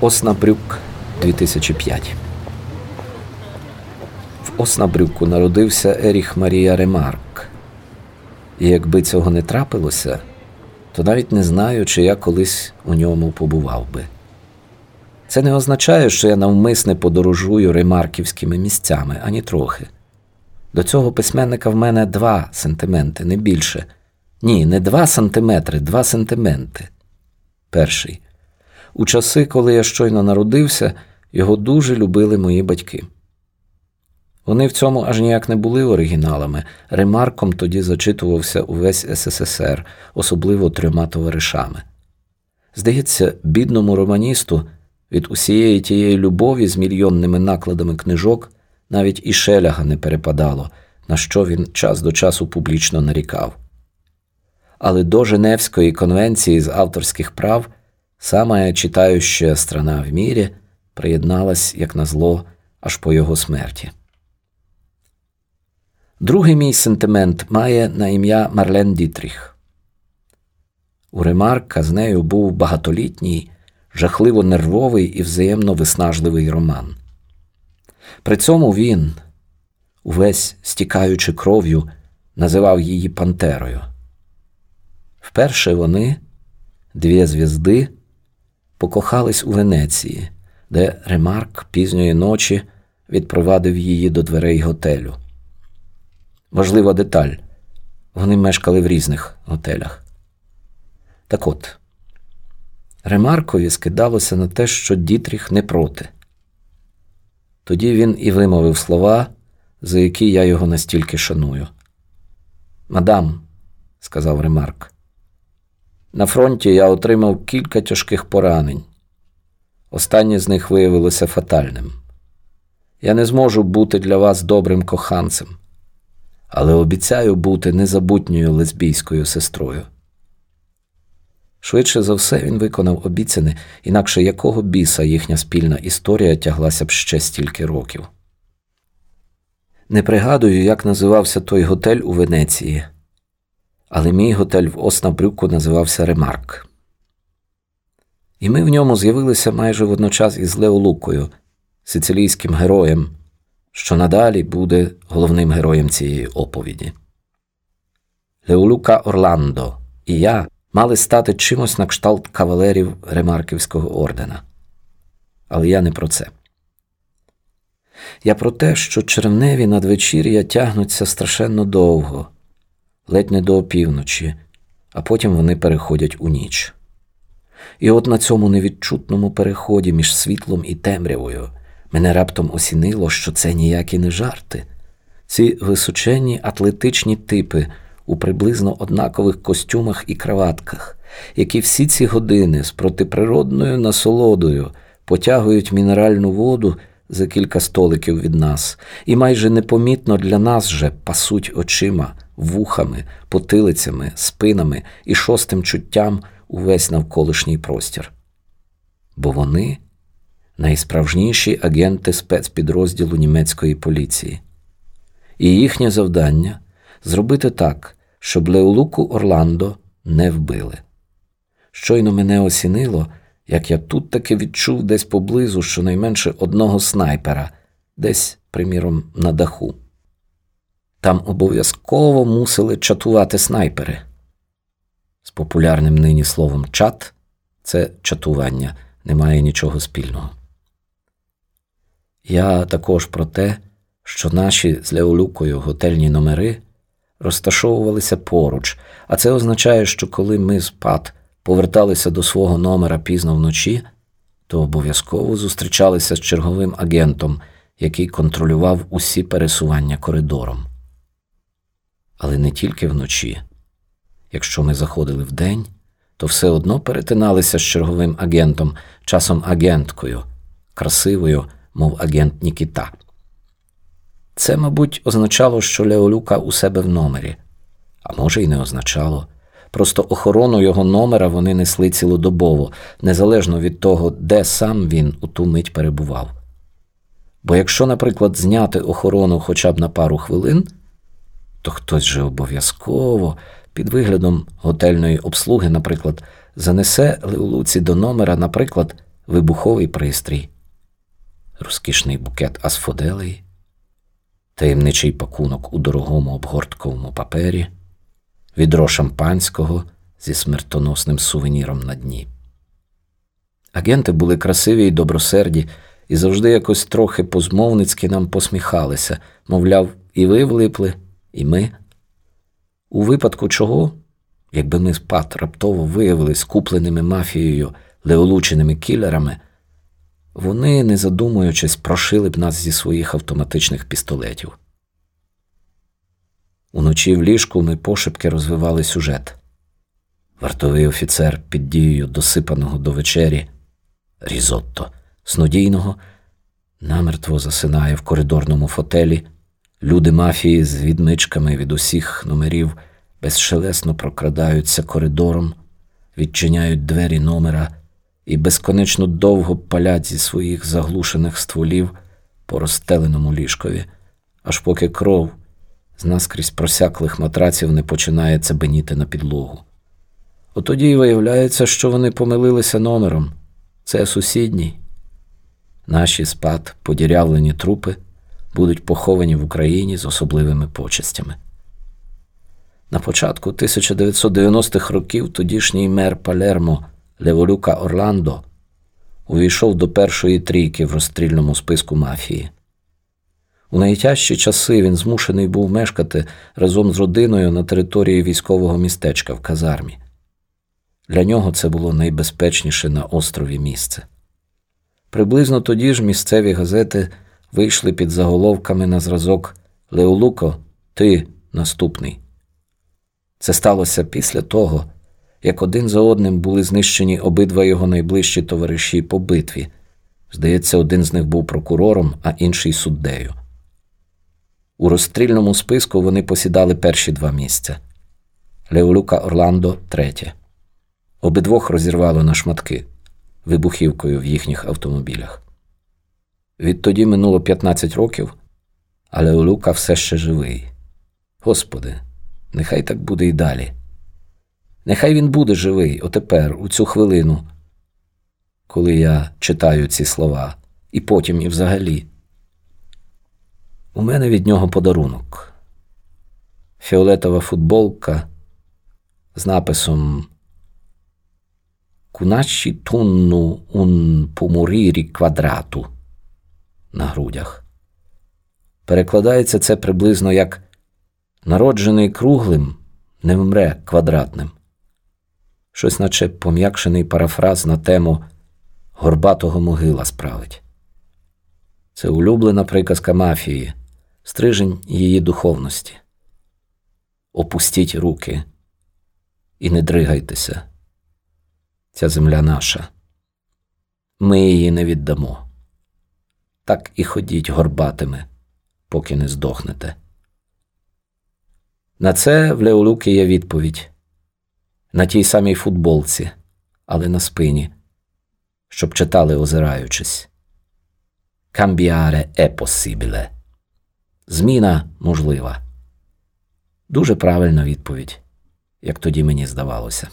Оснабрюк 2005 В Оснабрюку народився Еріх Марія Ремарк. І якби цього не трапилося, то навіть не знаю, чи я колись у ньому побував би. Це не означає, що я навмисне подорожую ремарківськими місцями, ані трохи. До цього письменника в мене два сантименти, не більше. Ні, не два сантиметри, два сантименти. Перший. У часи, коли я щойно народився, його дуже любили мої батьки. Вони в цьому аж ніяк не були оригіналами. Ремарком тоді зачитувався увесь СССР, особливо трьома товаришами. Здається, бідному романісту від усієї тієї любові з мільйонними накладами книжок навіть і шеляга не перепадало, на що він час до часу публічно нарікав. Але до Женевської конвенції з авторських прав сама читаюча страна в мірі приєдналась, як назло, аж по його смерті. Другий мій сентимент має на ім'я Марлен Дітріх. У Ремарка з нею був багатолітній, жахливо нервовий і взаємно виснажливий роман. При цьому він, увесь стікаючи кров'ю, називав її Пантерою. Вперше вони, дві звізди, покохались у Венеції, де Ремарк пізньої ночі відпровадив її до дверей готелю. Важлива деталь вони мешкали в різних готелях. Так от, Ремаркові скидалося на те, що Дітріх не проти. Тоді він і вимовив слова, за які я його настільки шаную. Мадам, сказав Ремарк, на фронті я отримав кілька тяжких поранень. Останнє з них виявилося фатальним. Я не зможу бути для вас добрим коханцем, але обіцяю бути незабутньою лесбійською сестрою. Швидше за все він виконав обіцяне, інакше якого біса їхня спільна історія тяглася б ще стільки років. Не пригадую, як називався той готель у Венеції, але мій готель в Оснабрюку називався Ремарк. І ми в ньому з'явилися майже водночас із Леолукою, сицилійським героєм, що надалі буде головним героєм цієї оповіді. Леолука Орландо і я мали стати чимось на кшталт кавалерів Ремарківського ордена. Але я не про це. Я про те, що червневі надвечір'я тягнуться страшенно довго, ледь не до опівночі, а потім вони переходять у ніч. І от на цьому невідчутному переході між світлом і темрявою мене раптом осінило, що це ніякі не жарти. Ці височенні атлетичні типи у приблизно однакових костюмах і краватках, які всі ці години з протиприродною насолодою потягують мінеральну воду за кілька столиків від нас, і майже непомітно для нас же пасуть очима, вухами, потилицями, спинами і шостим чуттям увесь навколишній простір. Бо вони найсправжніші агенти спецпідрозділу німецької поліції. І їхнє завдання зробити так, щоб Леолуку Орландо не вбили. Щойно мене осінило, як я тут таки відчув десь поблизу щонайменше одного снайпера, десь, приміром, на даху. Там обов'язково мусили чатувати снайпери. З популярним нині словом чат це чатування, немає нічого спільного. Я також про те, що наші з Леолюкою готельні номери розташовувалися поруч, а це означає, що коли ми з Пат поверталися до свого номера пізно вночі, то обов'язково зустрічалися з черговим агентом, який контролював усі пересування коридором. Але не тільки вночі. Якщо ми заходили вдень, то все одно перетиналися з черговим агентом, часом агенткою, красивою, мов агент Нікіта. Це, мабуть, означало, що Леолюка у себе в номері, а може, й не означало. Просто охорону його номера вони несли цілодобово, незалежно від того, де сам він у ту мить перебував. Бо якщо, наприклад, зняти охорону хоча б на пару хвилин, то хтось же обов'язково під виглядом готельної обслуги, наприклад, занесе Леолуці до номера, наприклад, вибуховий пристрій, розкішний букет асфоделей, таємничий пакунок у дорогому обгортковому папері, відро шампанського зі смертоносним сувеніром на дні. Агенти були красиві й добросерді, і завжди якось трохи позмовницьки нам посміхалися, мовляв, і ви влипли, і ми. У випадку чого, якби ми спад раптово виявились купленими мафією леолученими кілерами, вони, не задумуючись, прошили б нас зі своїх автоматичних пістолетів. Уночі в ліжку ми пошепки розвивали сюжет. Вартовий офіцер під дією досипаного до вечері різотто снодійного намертво засинає в коридорному фотелі. Люди мафії з відмичками від усіх номерів безшелесно прокрадаються коридором, відчиняють двері номера і безконечно довго палять зі своїх заглушених стволів по розстеленому ліжкові, аж поки кров з наскрізь просяклих матраців не починає цебеніти на підлогу. Отоді й виявляється, що вони помилилися номером. Це сусідній. Наші спад, подірявлені трупи будуть поховані в Україні з особливими почестями. На початку 1990-х років тодішній мер Палермо Леволюка Орландо увійшов до першої трійки в розстрільному списку мафії. У найтяжчі часи він змушений був мешкати разом з родиною на території військового містечка в казармі. Для нього це було найбезпечніше на острові місце. Приблизно тоді ж місцеві газети вийшли під заголовками на зразок Леолуко, ти наступний. Це сталося після того, як один за одним були знищені обидва його найближчі товариші по битві. Здається, один з них був прокурором, а інший суддею. У розстрільному списку вони посідали перші два місця Леолука Орландо третє. Обидвох розірвало на шматки вибухівкою в їхніх автомобілях. Відтоді минуло 15 років, але Лука все ще живий. Господи, нехай так буде і далі. Нехай він буде живий отепер, у цю хвилину, коли я читаю ці слова, і потім і взагалі. У мене від нього подарунок. Фіолетова футболка з написом Куначі тунну ун помурірі квадрату на грудях. Перекладається це приблизно як народжений круглим не вмре квадратним. Щось, наче пом'якшений парафраз на тему горбатого могила справить. Це улюблена приказка мафії, стрижень її духовності. Опустіть руки і не дригайтеся. Ця земля наша. Ми її не віддамо. Так і ходіть горбатими, поки не здохнете. На це в Леолуки є відповідь на тій самій футболці, але на спині, щоб читали, озираючись. Камбіаре е посибіле. Зміна можлива. Дуже правильна відповідь, як тоді мені здавалося.